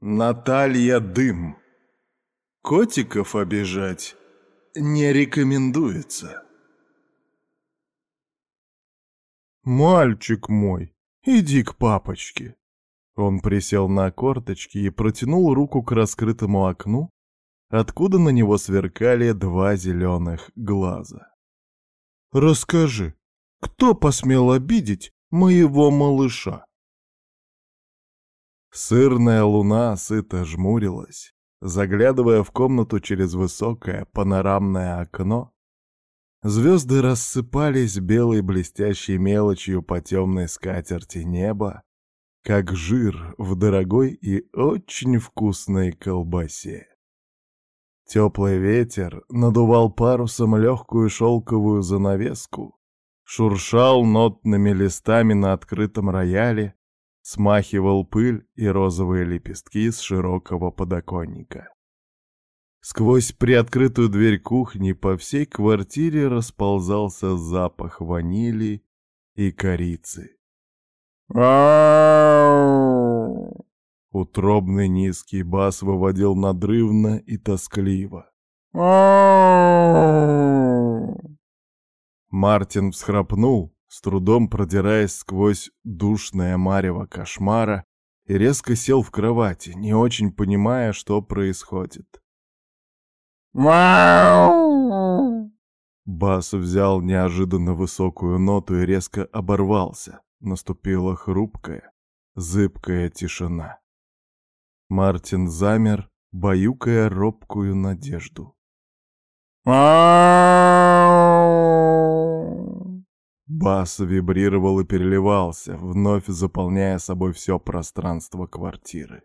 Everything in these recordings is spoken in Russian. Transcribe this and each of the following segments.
Наталья Дым. Котиков обижать не рекомендуется. «Мальчик мой, иди к папочке!» Он присел на корточки и протянул руку к раскрытому окну, откуда на него сверкали два зеленых глаза. «Расскажи, кто посмел обидеть моего малыша?» Сырная луна сыто жмурилась, заглядывая в комнату через высокое панорамное окно. Звезды рассыпались белой блестящей мелочью по темной скатерти неба, как жир в дорогой и очень вкусной колбасе. Теплый ветер надувал парусом легкую шелковую занавеску, шуршал нотными листами на открытом рояле, смахивал пыль и розовые лепестки с широкого подоконника. Сквозь приоткрытую дверь кухни по всей квартире расползался запах ванили и корицы. Утробный низкий бас выводил надрывно и тоскливо. Мартин всхрапнул, с трудом продираясь сквозь душное марево кошмара, и резко сел в кровати, не очень понимая, что происходит. Бас взял неожиданно высокую ноту и резко оборвался. Наступила хрупкая, зыбкая тишина. Мартин замер, баюкая робкую надежду. Бас вибрировал и переливался, вновь заполняя собой все пространство квартиры.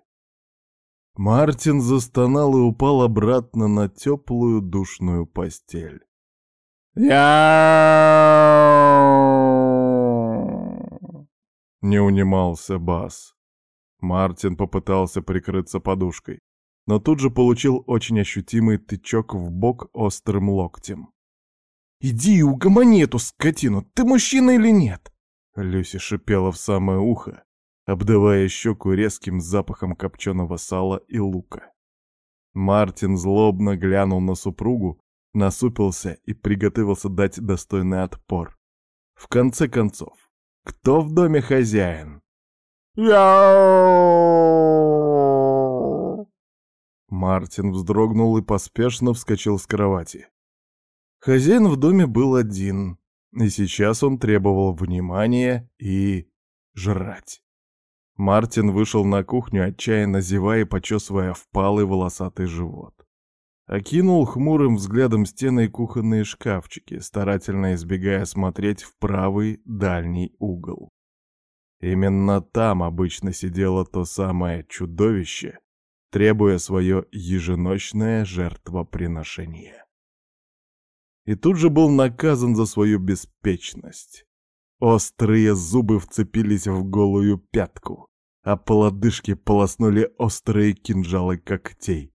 Мартин застонал и упал обратно на теплую душную постель. «Я...» Не унимался Бас. Мартин попытался прикрыться подушкой, но тут же получил очень ощутимый тычок в бок острым локтем. «Иди и угомони эту скотину, ты мужчина или нет?» Люси шипела в самое ухо, обдавая щеку резким запахом копченого сала и лука. Мартин злобно глянул на супругу, насупился и приготовился дать достойный отпор. В конце концов, кто в доме хозяин? Мартин вздрогнул и поспешно вскочил с кровати. Хозяин в доме был один, и сейчас он требовал внимания и жрать. Мартин вышел на кухню, отчаянно зевая и почесывая впалый волосатый живот. Окинул хмурым взглядом стены и кухонные шкафчики, старательно избегая смотреть в правый дальний угол. Именно там обычно сидело то самое чудовище, требуя свое еженочное жертвоприношение и тут же был наказан за свою беспечность. Острые зубы вцепились в голую пятку, а по лодыжке полоснули острые кинжалы когтей.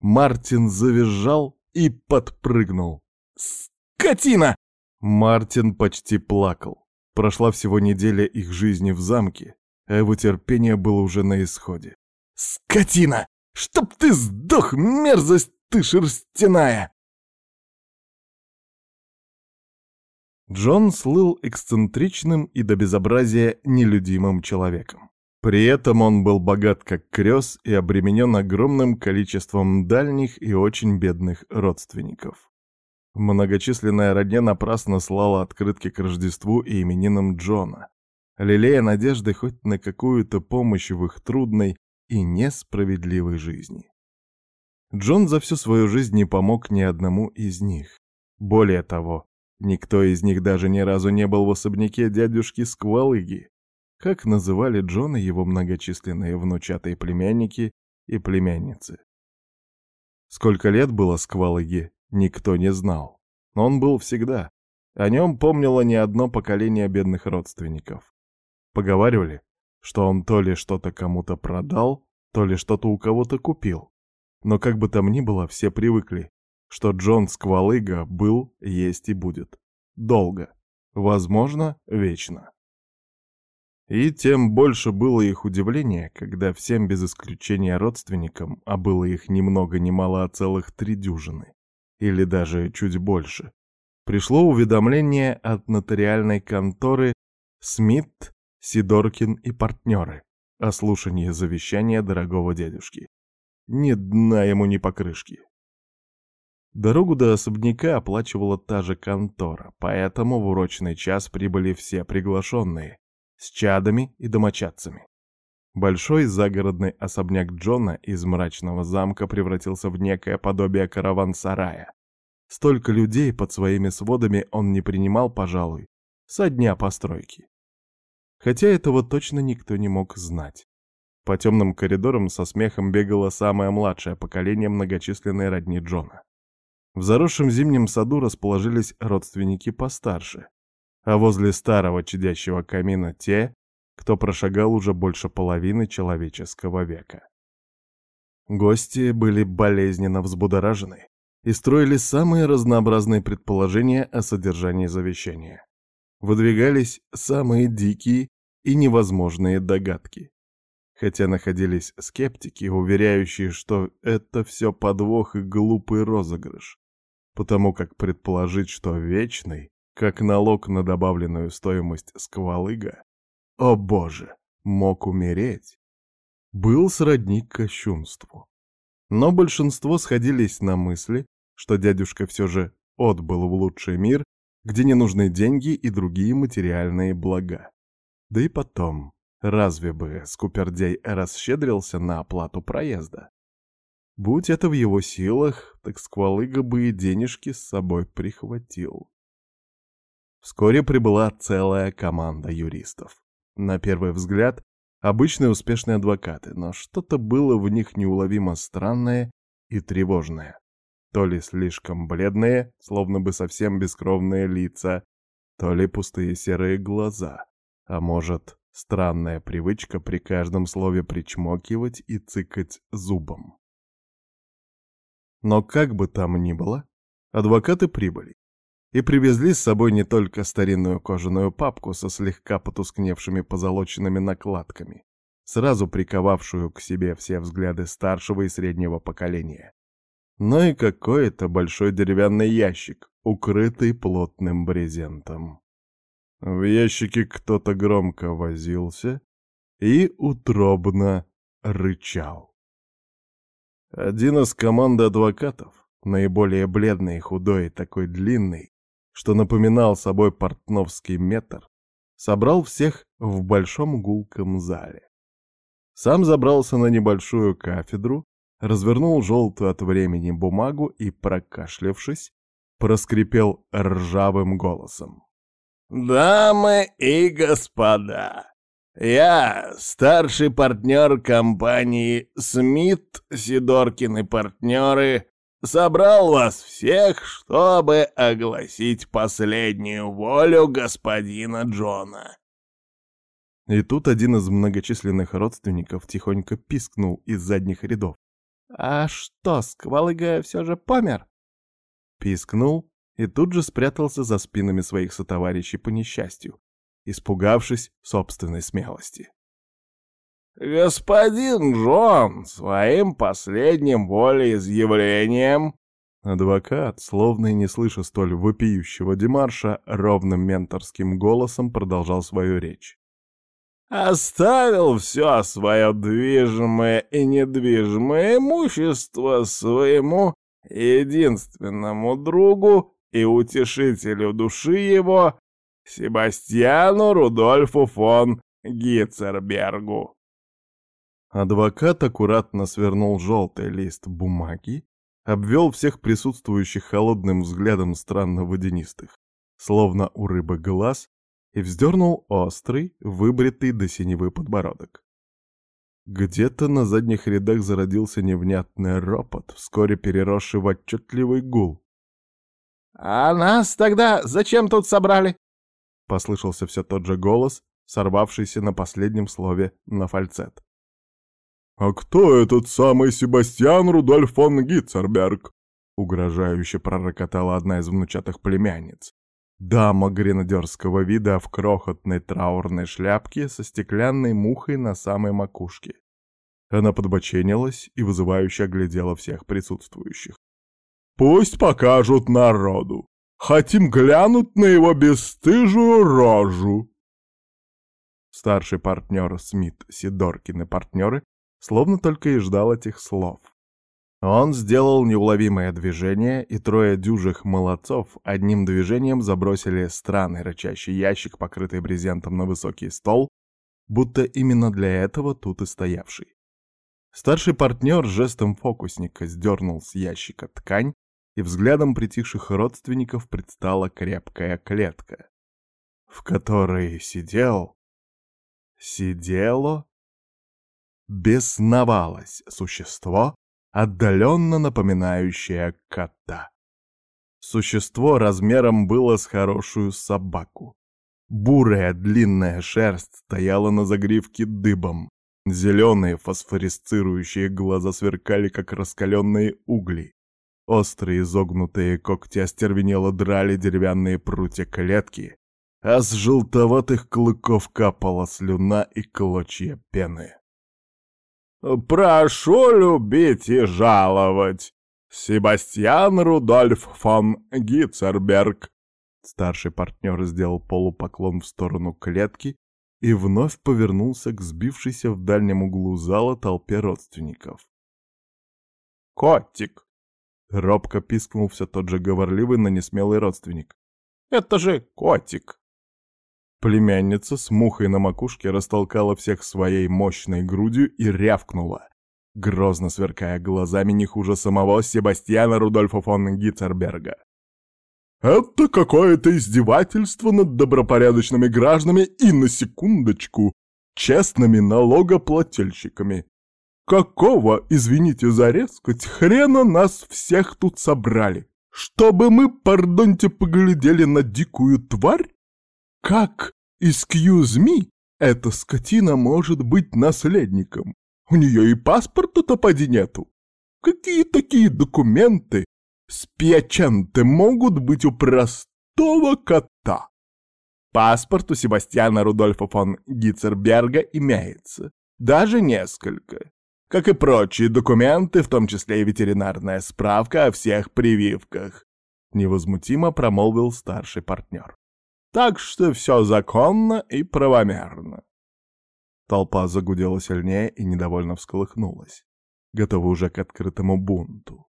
Мартин завизжал и подпрыгнул. «Скотина!» Мартин почти плакал. Прошла всего неделя их жизни в замке, а его терпение было уже на исходе. «Скотина! Чтоб ты сдох, мерзость ты шерстяная!» Джон слыл эксцентричным и до безобразия нелюдимым человеком. При этом он был богат как крёс и обременен огромным количеством дальних и очень бедных родственников. Многочисленная родня напрасно слала открытки к Рождеству и именинам Джона, лелея надежды хоть на какую-то помощь в их трудной и несправедливой жизни. Джон за всю свою жизнь не помог ни одному из них. Более того, Никто из них даже ни разу не был в особняке дядюшки Сквалыги, как называли Джона его многочисленные внучатые племянники и племянницы. Сколько лет было Сквалыги, никто не знал. Но он был всегда. О нем помнило не одно поколение бедных родственников. Поговаривали, что он то ли что-то кому-то продал, то ли что-то у кого-то купил. Но как бы там ни было, все привыкли, что Джон Сквалыга был, есть и будет. Долго. Возможно, вечно. И тем больше было их удивление, когда всем без исключения родственникам, а было их ни много ни мало, а целых три дюжины, или даже чуть больше, пришло уведомление от нотариальной конторы Смит, Сидоркин и партнеры о слушании завещания дорогого дедушки. Ни дна ему, ни покрышки. Дорогу до особняка оплачивала та же контора, поэтому в урочный час прибыли все приглашенные, с чадами и домочадцами. Большой загородный особняк Джона из мрачного замка превратился в некое подобие караван-сарая. Столько людей под своими сводами он не принимал, пожалуй, со дня постройки. Хотя этого точно никто не мог знать. По темным коридорам со смехом бегало самое младшее поколение многочисленной родни Джона. В заросшем зимнем саду расположились родственники постарше, а возле старого чадящего камина те, кто прошагал уже больше половины человеческого века. Гости были болезненно взбудоражены и строили самые разнообразные предположения о содержании завещания. Выдвигались самые дикие и невозможные догадки. Хотя находились скептики, уверяющие, что это все подвох и глупый розыгрыш, потому как предположить, что вечный как налог на добавленную стоимость сквалыга, о боже, мог умереть, был сродни кощунству. Но большинство сходились на мысли, что дядюшка все же отбыл в лучший мир, где не нужны деньги и другие материальные блага. Да и потом, разве бы Скупердей расщедрился на оплату проезда? Будь это в его силах, так сквалыга бы и денежки с собой прихватил. Вскоре прибыла целая команда юристов. На первый взгляд, обычные успешные адвокаты, но что-то было в них неуловимо странное и тревожное. То ли слишком бледные, словно бы совсем бескровные лица, то ли пустые серые глаза, а может, странная привычка при каждом слове причмокивать и цыкать зубом. Но как бы там ни было, адвокаты прибыли и привезли с собой не только старинную кожаную папку со слегка потускневшими позолоченными накладками, сразу приковавшую к себе все взгляды старшего и среднего поколения, но и какой-то большой деревянный ящик, укрытый плотным брезентом. В ящике кто-то громко возился и утробно рычал. Один из команды адвокатов, наиболее бледный и худой, такой длинный, что напоминал собой портновский метр, собрал всех в большом гулком зале. Сам забрался на небольшую кафедру, развернул желтую от времени бумагу и, прокашлявшись, проскрипел ржавым голосом. «Дамы и господа, я старший партнер компании «Смит, Сидоркин и партнеры» собрал вас всех, чтобы огласить последнюю волю господина Джона». И тут один из многочисленных родственников тихонько пискнул из задних рядов. «А что, Сквалыга все же помер?» Пискнул и тут же спрятался за спинами своих сотоварищей по несчастью, испугавшись собственной смелости. «Господин Джон, своим последним волеизъявлением...» Адвокат, словно и не слыша столь вопиющего демарша, ровным менторским голосом продолжал свою речь. «Оставил все свое движимое и недвижимое имущество своему единственному другу и утешителю души его, Себастьяну Рудольфу фон Гитцербергу. Адвокат аккуратно свернул желтый лист бумаги, обвел всех присутствующих холодным взглядом странно водянистых, словно у рыбы глаз, и вздернул острый, выбритый до синевы подбородок. Где-то на задних рядах зародился невнятный ропот, вскоре переросший в отчетливый гул. «А нас тогда зачем тут собрали?» — послышался все тот же голос, сорвавшийся на последнем слове на фальцет. «А кто этот самый Себастьян Рудольф фон Гитцерберг?» — угрожающе пророкотала одна из внучатых племянниц. Дама гренадерского вида в крохотной траурной шляпке со стеклянной мухой на самой макушке. Она подбоченилась и вызывающе оглядела всех присутствующих. «Пусть покажут народу! Хотим глянуть на его бесстыжую рожу!» Старший партнер Смит, Сидоркины партнеры, словно только и ждал этих слов. Он сделал неуловимое движение, и трое дюжих молодцов одним движением забросили странный рычащий ящик, покрытый брезентом, на высокий стол, будто именно для этого тут и стоявший. Старший партнер жестом фокусника сдернул с ящика ткань, и взглядом притихших родственников предстала крепкая клетка, в которой сидел... сидело... бесновалось существо, отдаленно напоминающее кота. Существо размером было с хорошую собаку. Бурая длинная шерсть стояла на загривке дыбом. Зеленые фосфорисцирующие глаза сверкали, как раскаленные угли. Острые изогнутые когти остервенело драли деревянные прутья клетки, а с желтоватых клыков капала слюна и клочья пены. «Прошу любить и жаловать! Себастьян Рудольф фон Гитцерберг!» Старший партнер сделал полупоклон в сторону клетки и вновь повернулся к сбившейся в дальнем углу зала толпе родственников. «Котик!» — робко пискнул все тот же говорливый, но несмелый родственник. «Это же котик!» Племянница с мухой на макушке растолкала всех своей мощной грудью и рявкнула, грозно сверкая глазами не хуже самого Себастьяна Рудольфа фон Гитцерберга. «Это какое-то издевательство над добропорядочными гражданами и, на секундочку, честными налогоплательщиками. Какого, извините за резкость, хрена нас всех тут собрали? Чтобы мы, пардоньте, поглядели на дикую тварь? Как, excuse me, эта скотина может быть наследником? У нее и паспорта-то поди нету. Какие такие документы с пьяченты могут быть у простого кота? Паспорт у Себастьяна Рудольфа фон Гитцерберга имеется. Даже несколько. Как и прочие документы, в том числе и ветеринарная справка о всех прививках. Невозмутимо промолвил старший партнер. Так что все законно и правомерно. Толпа загудела сильнее и недовольно всколыхнулась, готова уже к открытому бунту.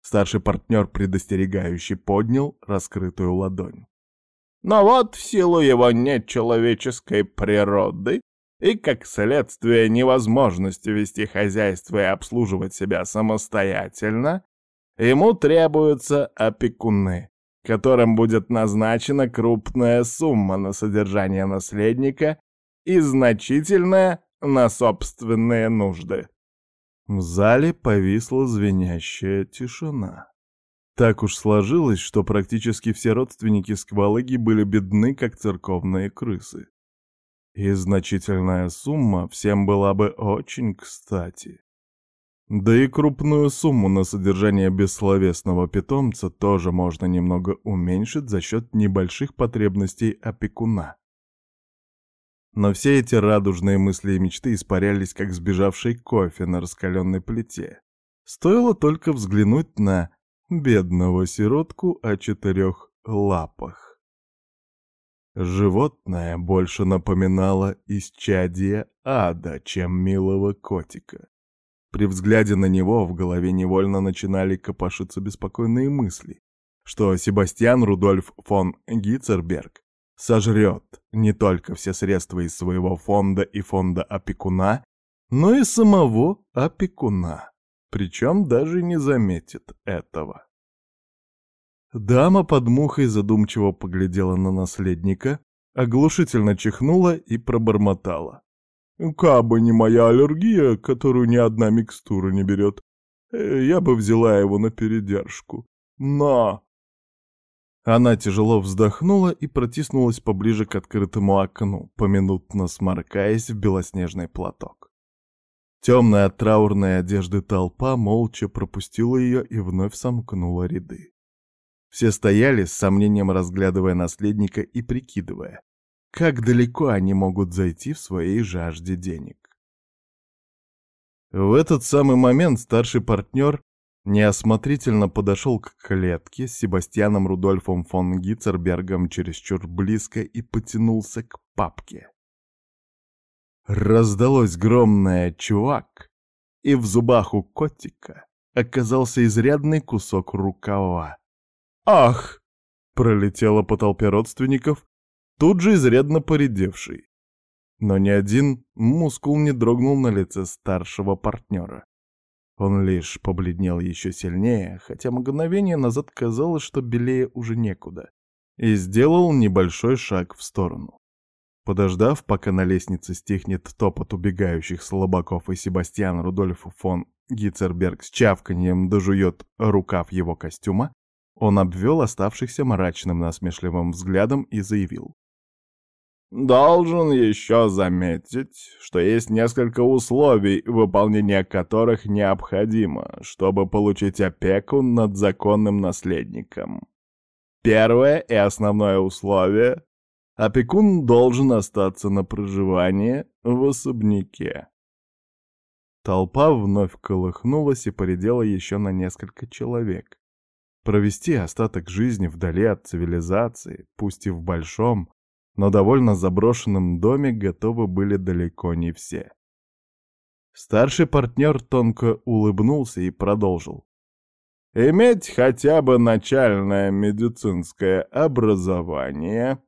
Старший партнер предостерегающий поднял раскрытую ладонь. Но вот в силу его нечеловеческой природы и, как следствие, невозможности вести хозяйство и обслуживать себя самостоятельно, ему требуются опекуны, которым будет назначена крупная сумма на содержание наследника и значительная на собственные нужды. В зале повисла звенящая тишина. Так уж сложилось, что практически все родственники сквалыги были бедны, как церковные крысы. И значительная сумма всем была бы очень кстати. Да и крупную сумму на содержание бессловесного питомца тоже можно немного уменьшить за счет небольших потребностей опекуна. Но все эти радужные мысли и мечты испарялись, как сбежавший кофе на раскаленной плите. Стоило только взглянуть на бедного сиротку о четырех лапах. Животное больше напоминало исчадие ада, чем милого котика. При взгляде на него в голове невольно начинали копошиться беспокойные мысли, что Себастьян Рудольф фон Гитцерберг сожрет не только все средства из своего фонда и фонда опекуна, но и самого опекуна, причем даже не заметит этого. Дама под мухой задумчиво поглядела на наследника, оглушительно чихнула и пробормотала. Кабы не моя аллергия, которую ни одна микстура не берет, э, я бы взяла его на передержку. На!» Она тяжело вздохнула и протиснулась поближе к открытому окну, поминутно сморкаясь в белоснежный платок. Темная от траурной одежды толпа молча пропустила ее и вновь сомкнула ряды. Все стояли с сомнением, разглядывая наследника и прикидывая, как далеко они могут зайти в своей жажде денег. В этот самый момент старший партнер неосмотрительно подошел к клетке с Себастьяном Рудольфом фон Гитцербергом чересчур близко и потянулся к папке. Раздалось громное «чувак», и в зубах у котика оказался изрядный кусок рукава. «Ах!» — пролетело по толпе родственников, тут же изрядно поредевший. Но ни один мускул не дрогнул на лице старшего партнера. Он лишь побледнел еще сильнее, хотя мгновение назад казалось, что белее уже некуда, и сделал небольшой шаг в сторону. Подождав, пока на лестнице стихнет топот убегающих слабаков и Себастьян Рудольф фон Гицерберг с чавканьем дожует рукав его костюма, он обвел оставшихся мрачным насмешливым взглядом и заявил. «Должен еще заметить, что есть несколько условий, выполнение которых необходимо, чтобы получить опеку над законным наследником. Первое и основное условие Опекун должен остаться на проживание в особняке. Толпа вновь колыхнулась и поредела еще на несколько человек. Провести остаток жизни вдали от цивилизации, пусть и в большом, но довольно заброшенном доме готовы были далеко не все. Старший партнер тонко улыбнулся и продолжил. «Иметь хотя бы начальное медицинское образование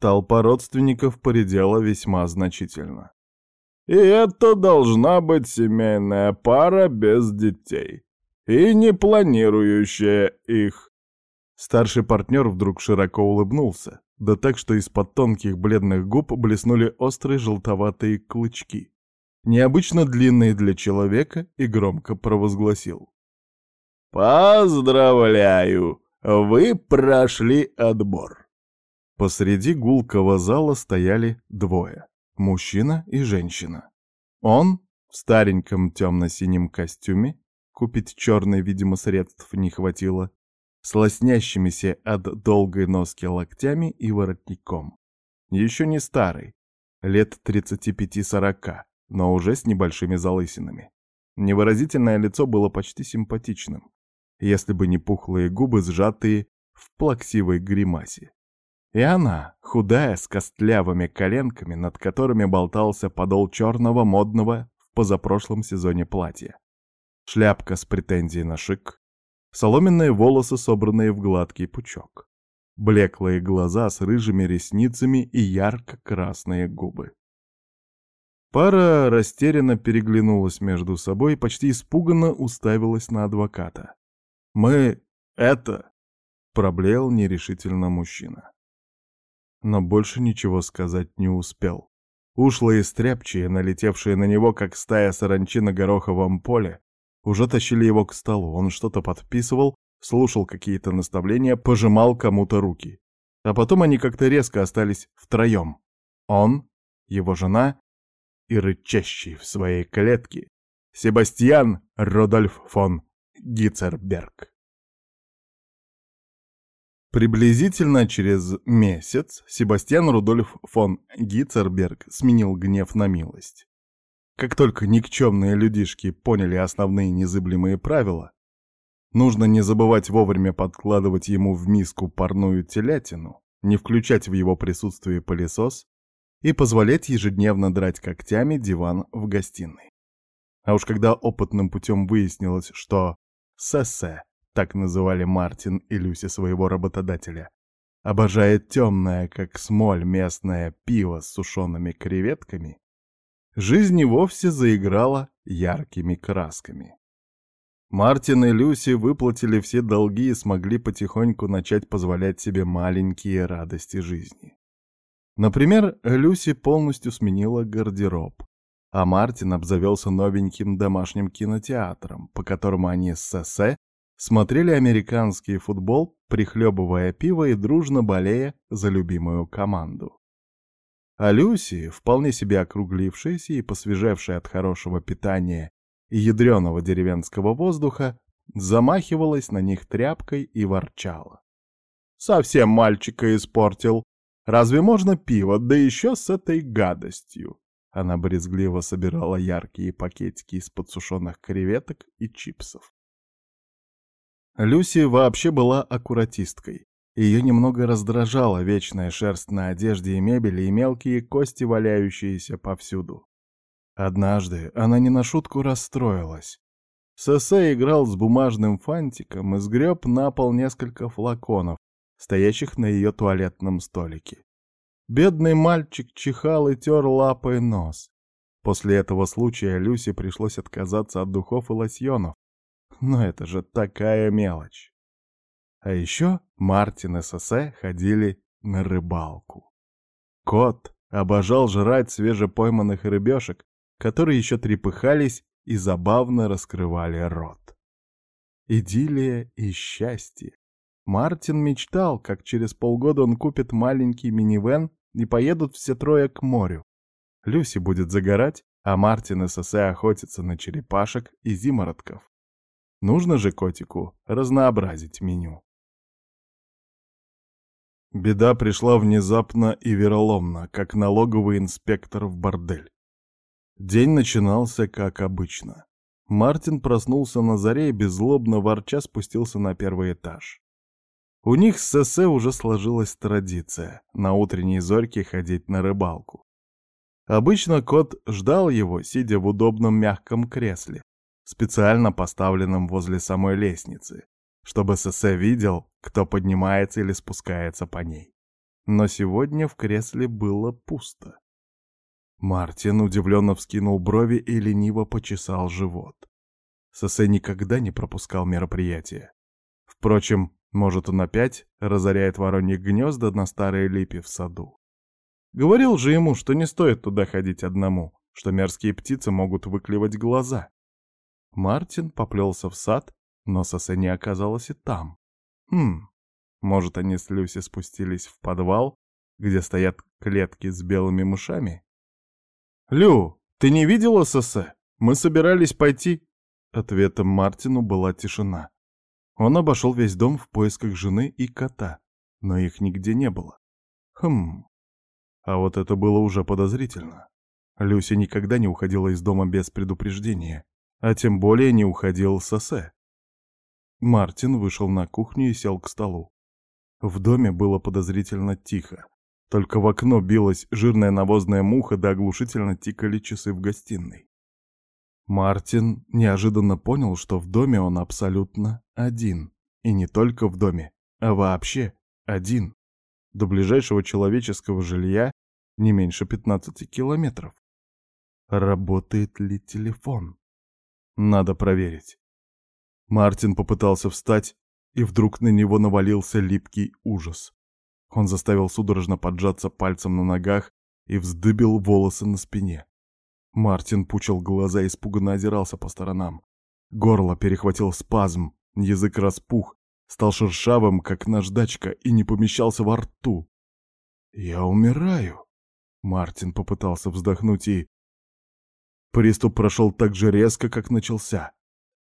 Толпа родственников поредела весьма значительно. И это должна быть семейная пара без детей. И не планирующая их. Старший партнер вдруг широко улыбнулся, да так, что из-под тонких бледных губ блеснули острые желтоватые клычки. Необычно длинные для человека, и громко провозгласил. «Поздравляю! Вы прошли отбор!» Посреди гулкого зала стояли двое — мужчина и женщина. Он в стареньком темно-синем костюме, купить черный, видимо, средств не хватило, с лоснящимися от долгой носки локтями и воротником. Еще не старый, лет 35-40, но уже с небольшими залысинами. Невыразительное лицо было почти симпатичным, если бы не пухлые губы, сжатые в плаксивой гримасе. И она, худая, с костлявыми коленками, над которыми болтался подол черного модного в позапрошлом сезоне платья. Шляпка с претензией на шик, соломенные волосы, собранные в гладкий пучок, блеклые глаза с рыжими ресницами и ярко-красные губы. Пара растерянно переглянулась между собой и почти испуганно уставилась на адвоката. «Мы... это...» — проблеял нерешительно мужчина но больше ничего сказать не успел. Ушлые стряпчие, налетевшие на него, как стая саранчи на гороховом поле, уже тащили его к столу. Он что-то подписывал, слушал какие-то наставления, пожимал кому-то руки. А потом они как-то резко остались втроем. Он, его жена и рычащий в своей клетке Себастьян Родольф фон Гицерберг. Приблизительно через месяц Себастьян Рудольф фон Гицерберг сменил гнев на милость. Как только никчемные людишки поняли основные незыблемые правила, нужно не забывать вовремя подкладывать ему в миску парную телятину, не включать в его присутствии пылесос и позволять ежедневно драть когтями диван в гостиной. А уж когда опытным путем выяснилось, что Сессе так называли Мартин и Люси своего работодателя, обожает темное, как смоль, местное пиво с сушеными креветками, жизнь и вовсе заиграла яркими красками. Мартин и Люси выплатили все долги и смогли потихоньку начать позволять себе маленькие радости жизни. Например, Люси полностью сменила гардероб, а Мартин обзавелся новеньким домашним кинотеатром, по которому они с Сессе смотрели американский футбол, прихлебывая пиво и дружно болея за любимую команду. А Люси, вполне себе округлившаяся и посвежевшая от хорошего питания и ядреного деревенского воздуха, замахивалась на них тряпкой и ворчала. «Совсем мальчика испортил. Разве можно пиво, да еще с этой гадостью?» Она брезгливо собирала яркие пакетики из подсушенных креветок и чипсов. Люси вообще была аккуратисткой. Ее немного раздражала вечная шерсть на одежде и мебели и мелкие кости, валяющиеся повсюду. Однажды она не на шутку расстроилась. Сесе играл с бумажным фантиком и сгреб на пол несколько флаконов, стоящих на ее туалетном столике. Бедный мальчик чихал и тер лапой нос. После этого случая Люси пришлось отказаться от духов и лосьонов. Но это же такая мелочь. А еще Мартин и Сосе ходили на рыбалку. Кот обожал жрать свежепойманных рыбешек, которые еще трепыхались и забавно раскрывали рот. Идиллия и счастье. Мартин мечтал, как через полгода он купит маленький минивэн и поедут все трое к морю. Люси будет загорать, а Мартин и Сосе охотятся на черепашек и зимородков. Нужно же котику разнообразить меню. Беда пришла внезапно и вероломно, как налоговый инспектор в бордель. День начинался как обычно. Мартин проснулся на заре и беззлобно ворча спустился на первый этаж. У них с СС уже сложилась традиция на утренней зорьке ходить на рыбалку. Обычно кот ждал его, сидя в удобном мягком кресле, специально поставленном возле самой лестницы, чтобы СС видел, кто поднимается или спускается по ней. Но сегодня в кресле было пусто. Мартин удивленно вскинул брови и лениво почесал живот. Сосе никогда не пропускал мероприятия. Впрочем, может, он опять разоряет вороньих гнезда на старой липе в саду. Говорил же ему, что не стоит туда ходить одному, что мерзкие птицы могут выклевать глаза. Мартин поплелся в сад, но Сосе не оказалось и там. Хм, может, они с Люси спустились в подвал, где стоят клетки с белыми мышами? «Лю, ты не видела Сосе? Мы собирались пойти...» Ответом Мартину была тишина. Он обошел весь дом в поисках жены и кота, но их нигде не было. Хм, а вот это было уже подозрительно. Люси никогда не уходила из дома без предупреждения, а тем более не уходил Сосе. Мартин вышел на кухню и сел к столу. В доме было подозрительно тихо. Только в окно билась жирная навозная муха, да оглушительно тикали часы в гостиной. Мартин неожиданно понял, что в доме он абсолютно один. И не только в доме, а вообще один. До ближайшего человеческого жилья не меньше 15 километров. Работает ли телефон? Надо проверить. Мартин попытался встать, и вдруг на него навалился липкий ужас. Он заставил судорожно поджаться пальцем на ногах и вздыбил волосы на спине. Мартин пучил глаза и испуганно озирался по сторонам. Горло перехватил спазм, язык распух, стал шершавым, как наждачка, и не помещался во рту. «Я умираю!» Мартин попытался вздохнуть и... Приступ прошел так же резко, как начался.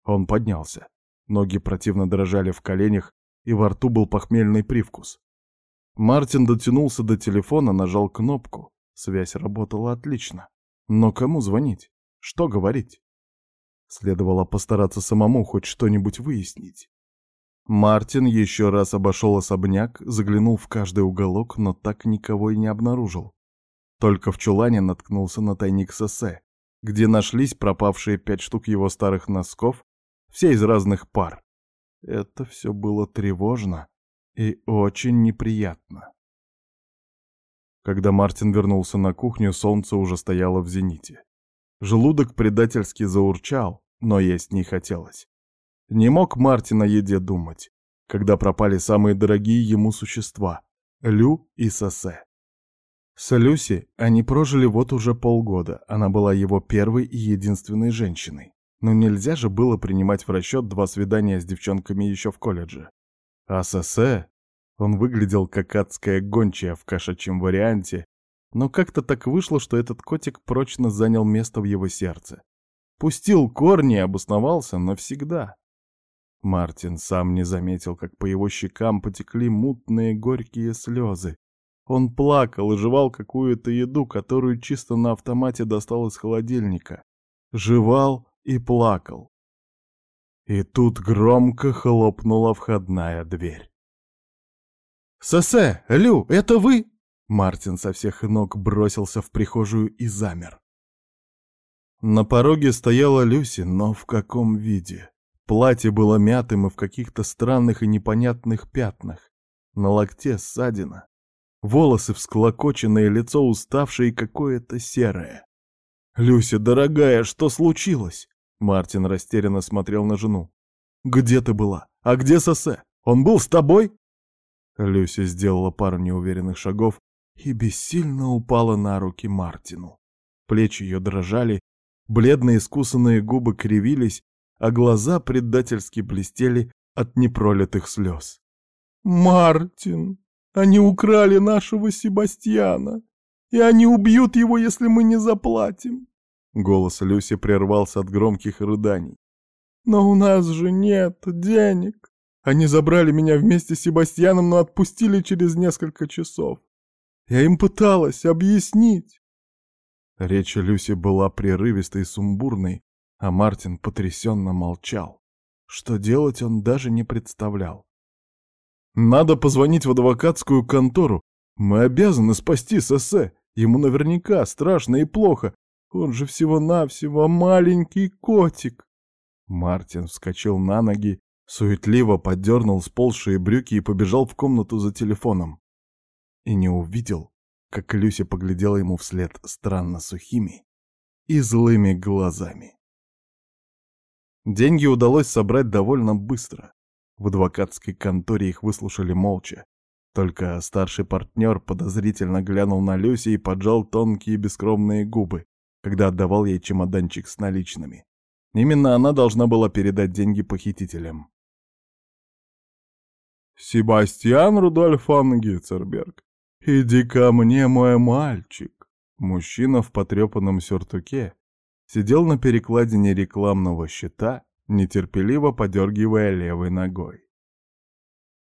Он поднялся. Ноги противно дрожали в коленях, и во рту был похмельный привкус. Мартин дотянулся до телефона, нажал кнопку. Связь работала отлично. Но кому звонить? Что говорить? Следовало постараться самому хоть что-нибудь выяснить. Мартин еще раз обошел особняк, заглянул в каждый уголок, но так никого и не обнаружил. Только в чулане наткнулся на тайник Сосе, где нашлись пропавшие пять штук его старых носков, все из разных пар. Это все было тревожно и очень неприятно. Когда Мартин вернулся на кухню, солнце уже стояло в зените. Желудок предательски заурчал, но есть не хотелось. Не мог Мартин о еде думать, когда пропали самые дорогие ему существа — Лю и Сосе. С Люси они прожили вот уже полгода, она была его первой и единственной женщиной. Но нельзя же было принимать в расчет два свидания с девчонками еще в колледже. А Сосе... Он выглядел как адская гончая в кошачьем варианте, но как-то так вышло, что этот котик прочно занял место в его сердце. Пустил корни и обосновался навсегда. Мартин сам не заметил, как по его щекам потекли мутные горькие слезы. Он плакал и жевал какую-то еду, которую чисто на автомате достал из холодильника. Жевал и плакал. И тут громко хлопнула входная дверь. «Сосе! Лю, это вы?» Мартин со всех ног бросился в прихожую и замер. На пороге стояла Люси, но в каком виде? Платье было мятым и в каких-то странных и непонятных пятнах. На локте ссадина. Волосы всклокоченные, лицо уставшее и какое-то серое. «Люся, дорогая, что случилось?» Мартин растерянно смотрел на жену. «Где ты была? А где Сосе? Он был с тобой?» Люся сделала пару неуверенных шагов и бессильно упала на руки Мартину. Плечи ее дрожали, бледные скусанные губы кривились, а глаза предательски блестели от непролитых слез. «Мартин, они украли нашего Себастьяна, и они убьют его, если мы не заплатим!» Голос Люси прервался от громких рыданий. «Но у нас же нет денег. Они забрали меня вместе с Себастьяном, но отпустили через несколько часов. Я им пыталась объяснить». Речь Люси была прерывистой и сумбурной, а Мартин потрясенно молчал. Что делать он даже не представлял. «Надо позвонить в адвокатскую контору. Мы обязаны спасти Сессе. Ему наверняка страшно и плохо. Он же всего-навсего маленький котик. Мартин вскочил на ноги, суетливо поддернул сползшие брюки и побежал в комнату за телефоном. И не увидел, как Люся поглядела ему вслед странно сухими и злыми глазами. Деньги удалось собрать довольно быстро. В адвокатской конторе их выслушали молча. Только старший партнер подозрительно глянул на Люси и поджал тонкие бескромные губы когда отдавал ей чемоданчик с наличными. Именно она должна была передать деньги похитителям. «Себастьян Рудольф фон иди ко мне, мой мальчик!» Мужчина в потрепанном сюртуке сидел на перекладине рекламного щита, нетерпеливо подергивая левой ногой.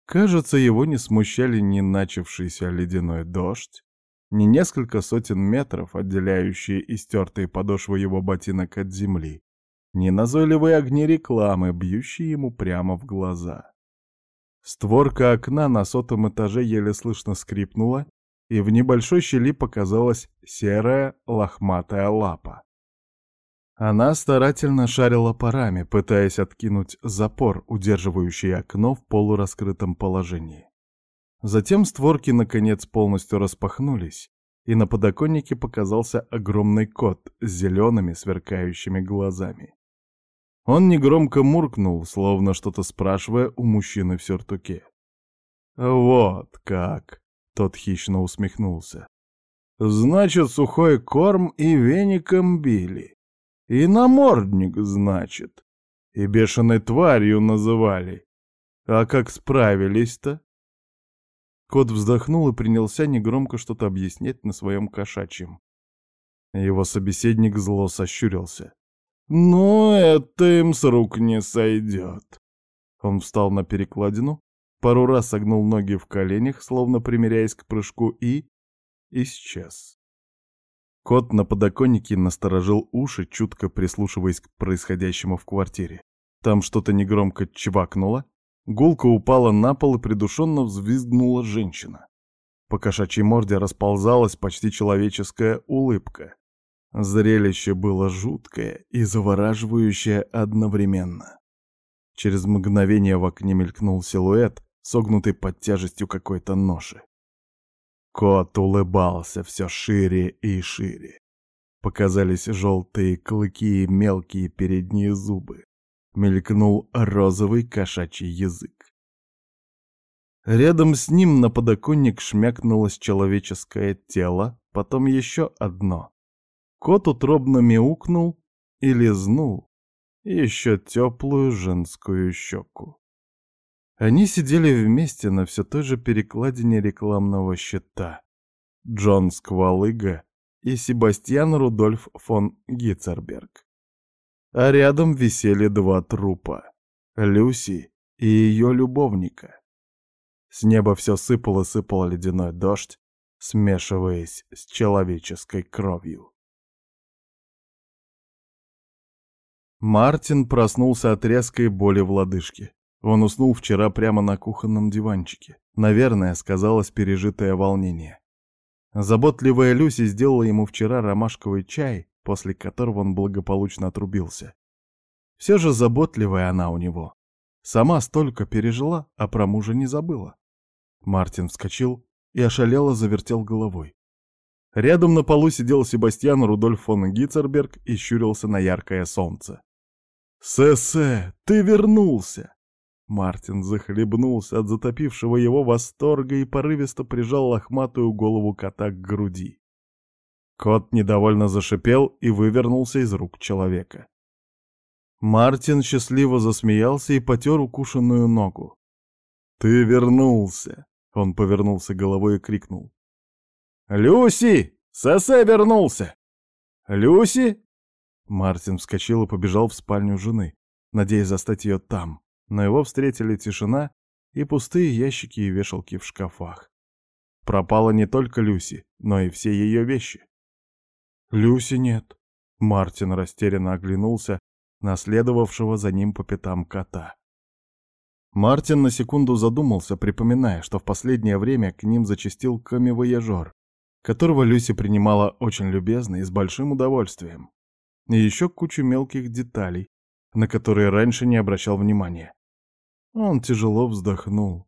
Кажется, его не смущали ни начавшийся ледяной дождь, не несколько сотен метров, отделяющие истертые подошвы его ботинок от земли, не назойливые огни рекламы, бьющие ему прямо в глаза. Створка окна на сотом этаже еле слышно скрипнула, и в небольшой щели показалась серая лохматая лапа. Она старательно шарила парами, пытаясь откинуть запор, удерживающий окно в полураскрытом положении. Затем створки, наконец, полностью распахнулись, и на подоконнике показался огромный кот с зелеными сверкающими глазами. Он негромко муркнул, словно что-то спрашивая у мужчины в сюртуке. «Вот как!» — тот хищно усмехнулся. «Значит, сухой корм и веником били. И намордник, значит. И бешеной тварью называли. А как справились-то?» Кот вздохнул и принялся негромко что-то объяснять на своем кошачьем. Его собеседник зло сощурился. «Ну, это им с рук не сойдет». Он встал на перекладину, пару раз согнул ноги в коленях, словно примиряясь к прыжку, и... исчез. Кот на подоконнике насторожил уши, чутко прислушиваясь к происходящему в квартире. Там что-то негромко чвакнуло, Гулка упала на пол и придушенно взвизгнула женщина. По кошачьей морде расползалась почти человеческая улыбка. Зрелище было жуткое и завораживающее одновременно. Через мгновение в окне мелькнул силуэт, согнутый под тяжестью какой-то ноши. Кот улыбался все шире и шире. Показались желтые клыки и мелкие передние зубы мелькнул розовый кошачий язык. Рядом с ним на подоконник шмякнулось человеческое тело, потом еще одно. Кот утробно мяукнул и лизнул еще теплую женскую щеку. Они сидели вместе на все той же перекладине рекламного щита. Джон Сквалыга и Себастьян Рудольф фон Гитцерберг а рядом висели два трупа. Люси и ее любовника. С неба все сыпало сыпал ледяной дождь, смешиваясь с человеческой кровью. Мартин проснулся от резкой боли в лодыжке. Он уснул вчера прямо на кухонном диванчике. Наверное, сказалось пережитое волнение. Заботливая Люси сделала ему вчера ромашковый чай, после которого он благополучно отрубился. Все же заботливая она у него. Сама столько пережила, а про мужа не забыла. Мартин вскочил и ошалело завертел головой. Рядом на полу сидел Себастьян Рудольф фон Гитцерберг и щурился на яркое солнце. «Сессе, ты вернулся!» Мартин захлебнулся от затопившего его восторга и порывисто прижал лохматую голову кота к груди. Кот недовольно зашипел и вывернулся из рук человека. Мартин счастливо засмеялся и потер укушенную ногу. «Ты вернулся!» — он повернулся головой и крикнул. «Люси! Сосе вернулся!» «Люси!» Мартин вскочил и побежал в спальню жены, надеясь застать ее там но его встретили тишина и пустые ящики и вешалки в шкафах. Пропала не только Люси, но и все ее вещи. «Люси нет», — Мартин растерянно оглянулся на следовавшего за ним по пятам кота. Мартин на секунду задумался, припоминая, что в последнее время к ним зачастил камевояжер, которого Люси принимала очень любезно и с большим удовольствием. И еще кучу мелких деталей, на которые раньше не обращал внимания. Он тяжело вздохнул.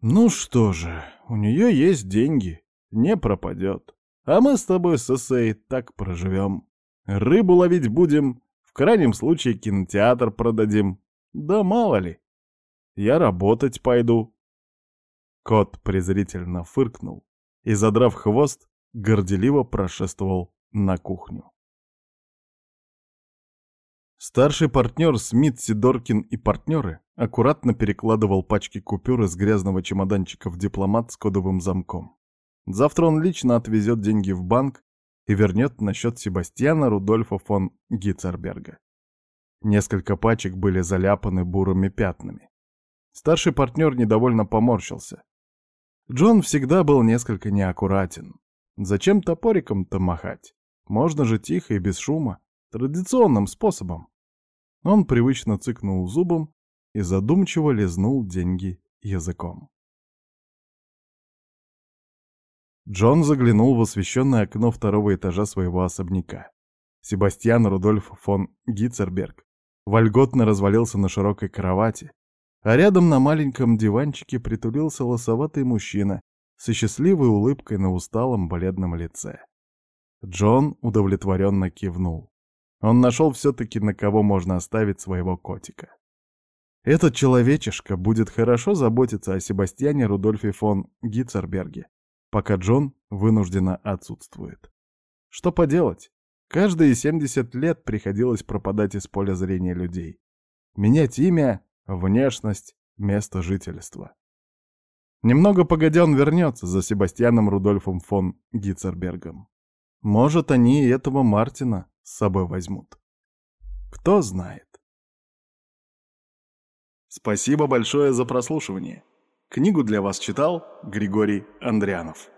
«Ну что же, у нее есть деньги, не пропадет. А мы с тобой с Эссей так проживем. Рыбу ловить будем, в крайнем случае кинотеатр продадим. Да мало ли. Я работать пойду». Кот презрительно фыркнул и, задрав хвост, горделиво прошествовал на кухню. Старший партнер Смит, Сидоркин и партнеры аккуратно перекладывал пачки купюр из грязного чемоданчика в дипломат с кодовым замком. Завтра он лично отвезет деньги в банк и вернет на счет Себастьяна Рудольфа фон Гитцерберга. Несколько пачек были заляпаны бурыми пятнами. Старший партнер недовольно поморщился. Джон всегда был несколько неаккуратен. Зачем топориком-то махать? Можно же тихо и без шума. Традиционным способом. Он привычно цыкнул зубом и задумчиво лизнул деньги языком. Джон заглянул в освещенное окно второго этажа своего особняка. Себастьян Рудольф фон Гитцерберг вольготно развалился на широкой кровати, а рядом на маленьком диванчике притулился лосоватый мужчина со счастливой улыбкой на усталом бледном лице. Джон удовлетворенно кивнул. Он нашел все-таки, на кого можно оставить своего котика. Этот человечишка будет хорошо заботиться о Себастьяне Рудольфе фон Гитцерберге, пока Джон вынужденно отсутствует. Что поделать? Каждые 70 лет приходилось пропадать из поля зрения людей. Менять имя, внешность, место жительства. Немного погодя он вернется за Себастьяном Рудольфом фон Гитцербергом. Может, они и этого Мартина с собой возьмут. Кто знает. Спасибо большое за прослушивание. Книгу для вас читал Григорий Андрянов.